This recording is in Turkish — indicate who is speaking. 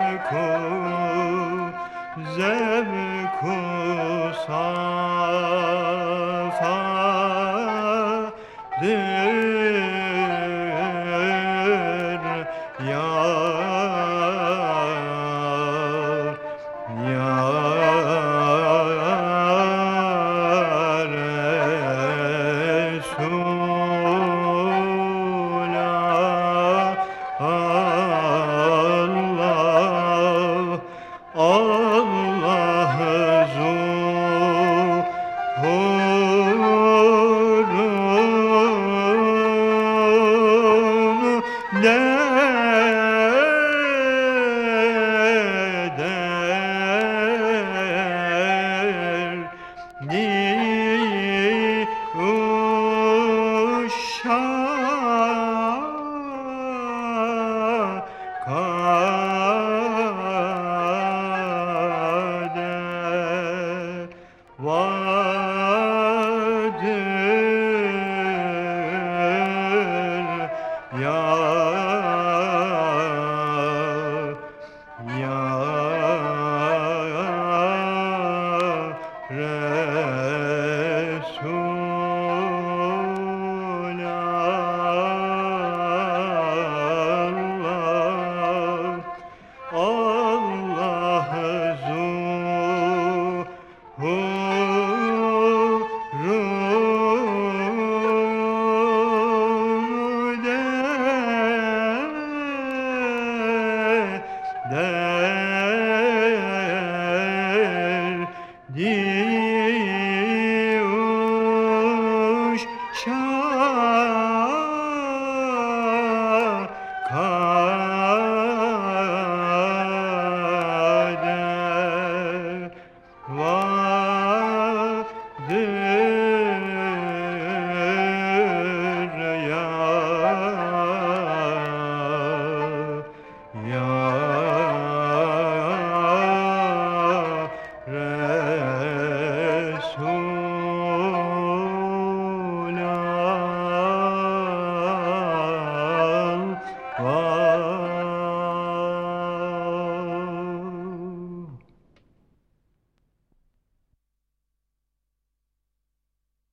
Speaker 1: zevku zevku san Yeah. Whoa. Yeah. Whoa.